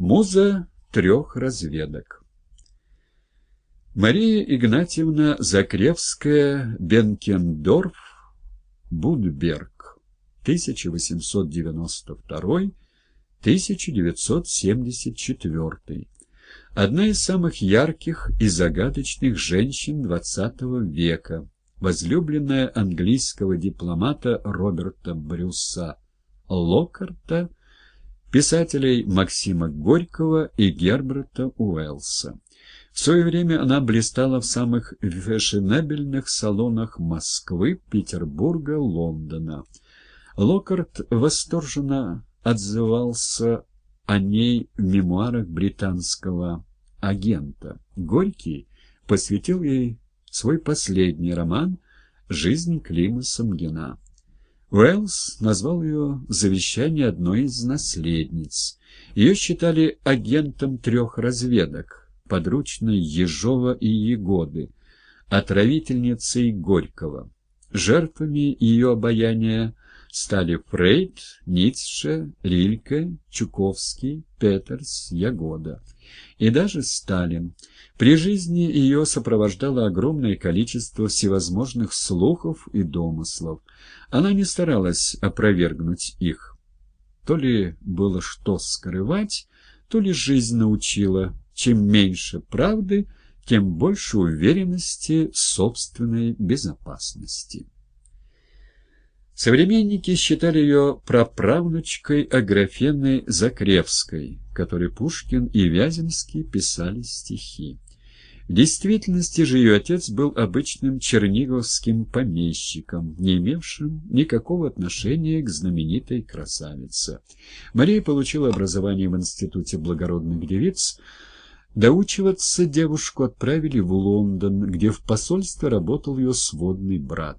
Муза трех разведок. Мария Игнатьевна Закревская, Бенкендорф, Будберг, 1892-1974. Одна из самых ярких и загадочных женщин XX века, возлюбленная английского дипломата Роберта Брюса Локарта, писателей Максима Горького и Герберта Уэллса. В свое время она блистала в самых фешенебельных салонах Москвы, Петербурга, Лондона. Локарт восторженно отзывался о ней в мемуарах британского агента. Горький посвятил ей свой последний роман «Жизнь Клима Самгина». Уэллс назвал ее завещание одной из наследниц. Ее считали агентом трех разведок, подручной Ежова и Егоды, отравительницей Горького. Жертвами ее обаяния стали Фрейд, Ницше, Рильке, Чуковский, Петерс, Ягода и даже Сталин. При жизни ее сопровождало огромное количество всевозможных слухов и домыслов. Она не старалась опровергнуть их. То ли было что скрывать, то ли жизнь научила, чем меньше правды, тем больше уверенности в собственной безопасности. Современники считали ее праправнучкой Аграфены Закревской, которой Пушкин и Вяземский писали стихи. В действительности же ее отец был обычным черниговским помещиком, не имевшим никакого отношения к знаменитой красавице. Мария получила образование в Институте благородных девиц, Доучиваться девушку отправили в Лондон, где в посольстве работал ее сводный брат.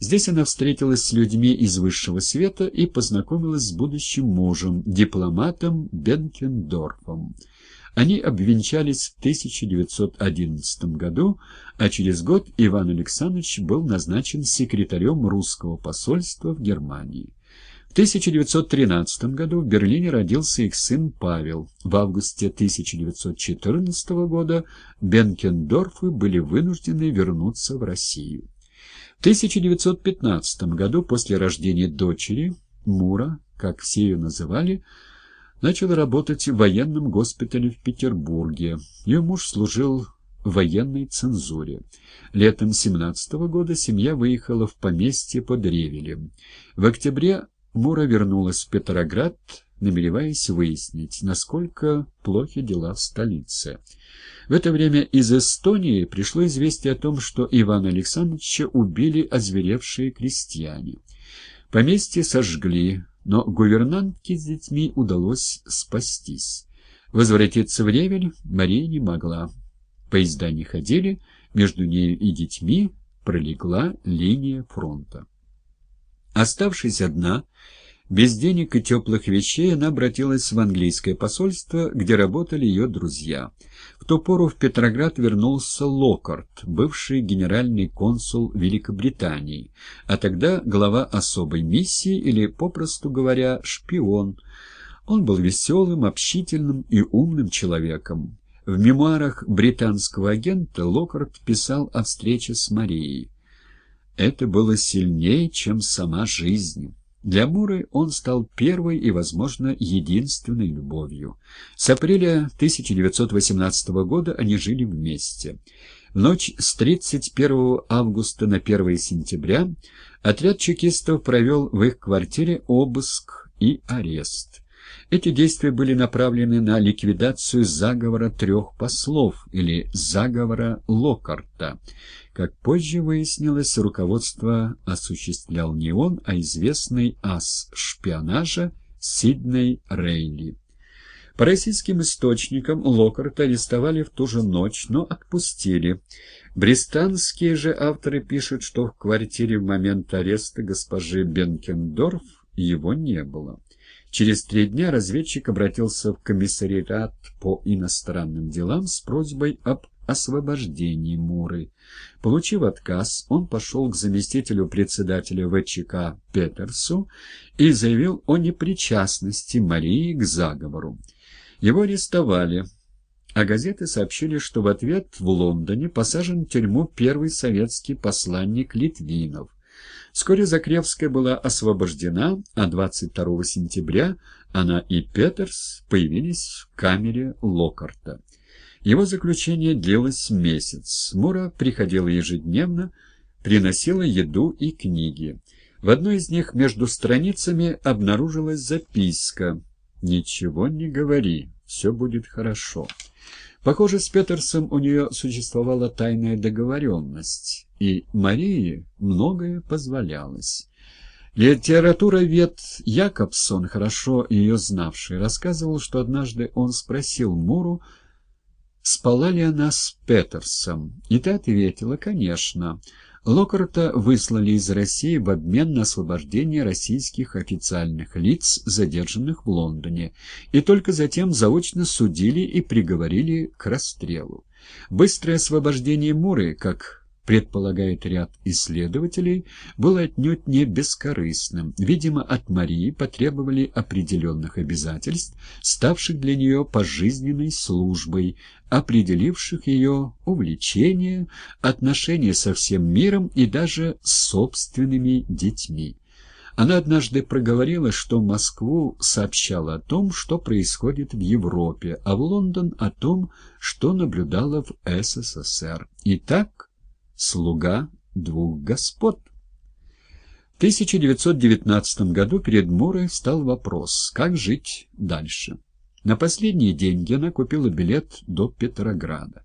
Здесь она встретилась с людьми из высшего света и познакомилась с будущим мужем, дипломатом Бенкендорфом. Они обвенчались в 1911 году, а через год Иван Александрович был назначен секретарем русского посольства в Германии. В 1913 году в Берлине родился их сын Павел. В августе 1914 года Бенкендорфы были вынуждены вернуться в Россию. В 1915 году, после рождения дочери, Мура, как все ее называли, начала работать в военном госпитале в Петербурге. Ее муж служил в военной цензуре. Летом 17 года семья выехала в поместье под Ревелем. В октябре Мура вернулась в Петроград, намереваясь выяснить, насколько плохи дела в столице. В это время из Эстонии пришло известие о том, что Ивана Александровича убили озверевшие крестьяне. Поместье сожгли, но гувернантке с детьми удалось спастись. Возвратиться в Ревель Мария не могла. Поезда не ходили, между нею и детьми пролегла линия фронта. Оставшись одна, без денег и теплых вещей она обратилась в английское посольство, где работали ее друзья. В ту пору в Петроград вернулся Локарт, бывший генеральный консул Великобритании, а тогда глава особой миссии или, попросту говоря, шпион. Он был веселым, общительным и умным человеком. В мемуарах британского агента Локарт писал о встрече с Марией. «Это было сильнее, чем сама жизнь». Для Муры он стал первой и, возможно, единственной любовью. С апреля 1918 года они жили вместе. В ночь с 31 августа на 1 сентября отряд чекистов провел в их квартире обыск и арест. Эти действия были направлены на ликвидацию заговора трех послов или заговора Локарта. Как позже выяснилось, руководство осуществлял не он, а известный ас шпионажа Сидней Рейли. По российским источникам Локарта арестовали в ту же ночь, но отпустили. Бристанские же авторы пишут, что в квартире в момент ареста госпожи Бенкендорф его не было. Через три дня разведчик обратился в комиссариат по иностранным делам с просьбой об освобождении Муры. Получив отказ, он пошел к заместителю председателя ВЧК Петерсу и заявил о непричастности Марии к заговору. Его арестовали, а газеты сообщили, что в ответ в Лондоне посажен в тюрьму первый советский посланник Литвинов. Вскоре Закревская была освобождена, а 22 сентября она и Петерс появились в камере Локарта. Его заключение длилось месяц. Мура приходила ежедневно, приносила еду и книги. В одной из них между страницами обнаружилась записка «Ничего не говори, все будет хорошо». Похоже, с Петерсом у нее существовала тайная договоренность, и Марии многое позволялось. Литературовед Якобсон, хорошо ее знавший, рассказывал, что однажды он спросил Муру, спала ли она с Петерсом, и та ответила, конечно. Локарта выслали из России в обмен на освобождение российских официальных лиц, задержанных в Лондоне, и только затем заочно судили и приговорили к расстрелу. Быстрое освобождение Муры, как предполагает ряд исследователей, было отнюдь не бескорыстным. Видимо, от Марии потребовали определенных обязательств, ставших для нее пожизненной службой, определивших ее увлечения, отношения со всем миром и даже с собственными детьми. Она однажды проговорила, что Москву сообщала о том, что происходит в Европе, а в Лондон о том, что наблюдала в СССР. И так слуга двух господ. В 1919 году перед Мурой стал вопрос, как жить дальше. На последние деньги она купила билет до Петрограда.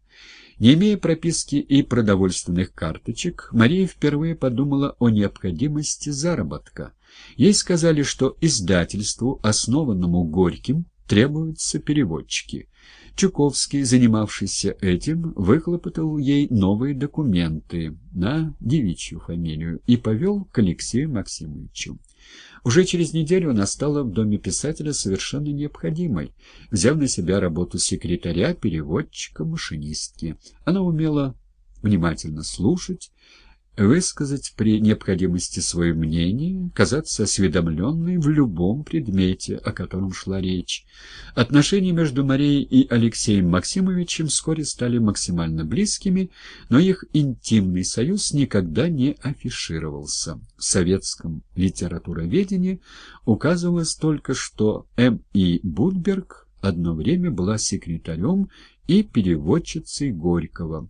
Не имея прописки и продовольственных карточек, Мария впервые подумала о необходимости заработка. Ей сказали, что издательству, основанному Горьким, требуются переводчики. Чуковский, занимавшийся этим, выхлопотал ей новые документы на девичью фамилию и повел к Алексею Максимовичу. Уже через неделю она стала в доме писателя совершенно необходимой, взяв на себя работу секретаря, переводчика, машинистки. Она умела внимательно слушать, высказать при необходимости свое мнение, казаться осведомленной в любом предмете, о котором шла речь. Отношения между Марией и Алексеем Максимовичем вскоре стали максимально близкими, но их интимный союз никогда не афишировался. В советском литературоведении указывалось только, что М. И. Будберг одно время была секретарем и переводчицей Горького.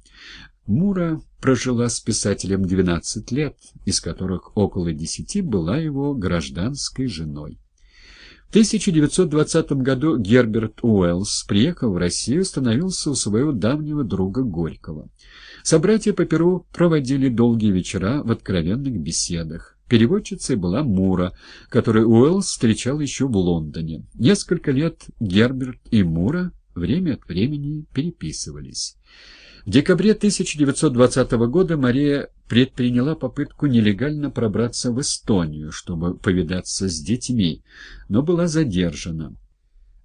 Мура прожила с писателем 12 лет, из которых около 10 была его гражданской женой. В 1920 году Герберт Уэллс, приехав в Россию, становился у своего давнего друга Горького. Собратья по Перу проводили долгие вечера в откровенных беседах. Переводчицей была Мура, которую Уэллс встречал еще в Лондоне. Несколько лет Герберт и Мура время от времени переписывались. В декабре 1920 года Мария предприняла попытку нелегально пробраться в Эстонию, чтобы повидаться с детьми, но была задержана.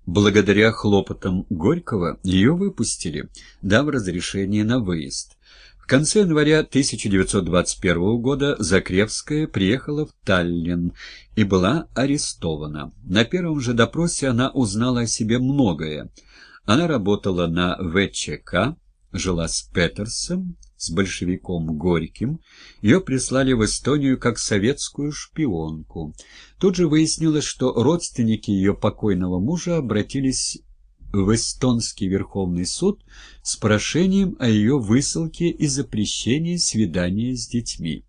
Благодаря хлопотам Горького ее выпустили, дав разрешение на выезд. В конце января 1921 года Закревская приехала в Таллин и была арестована. На первом же допросе она узнала о себе многое. Она работала на ВЧК, жила с Петерсом, с большевиком Горьким, ее прислали в Эстонию как советскую шпионку. Тут же выяснилось, что родственники ее покойного мужа обратились в эстонский Верховный суд с прошением о ее высылке и запрещении свидания с детьми.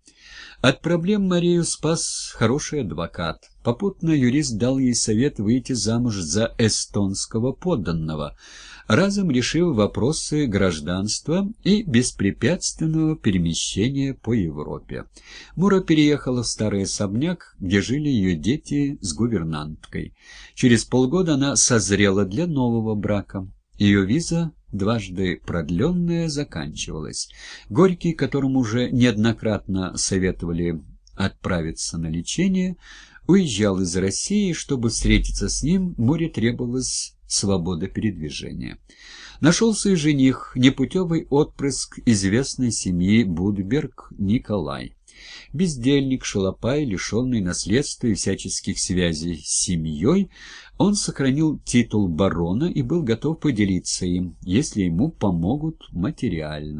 От проблем Марию спас хороший адвокат. Попутно юрист дал ей совет выйти замуж за эстонского подданного, разом решив вопросы гражданства и беспрепятственного перемещения по Европе. Мура переехала в старый особняк, где жили ее дети с гувернанткой. Через полгода она созрела для нового брака. Ее виза дважды продленная, заканчивалась. Горький, которому уже неоднократно советовали отправиться на лечение, уезжал из России, чтобы встретиться с ним, море требовалось свобода передвижения. Нашелся и жених, непутевый отпрыск известной семьи Будберг Николай. Бездельник, шалопай, лишенный наследства и всяческих связей с семьей, он сохранил титул барона и был готов поделиться им, если ему помогут материально.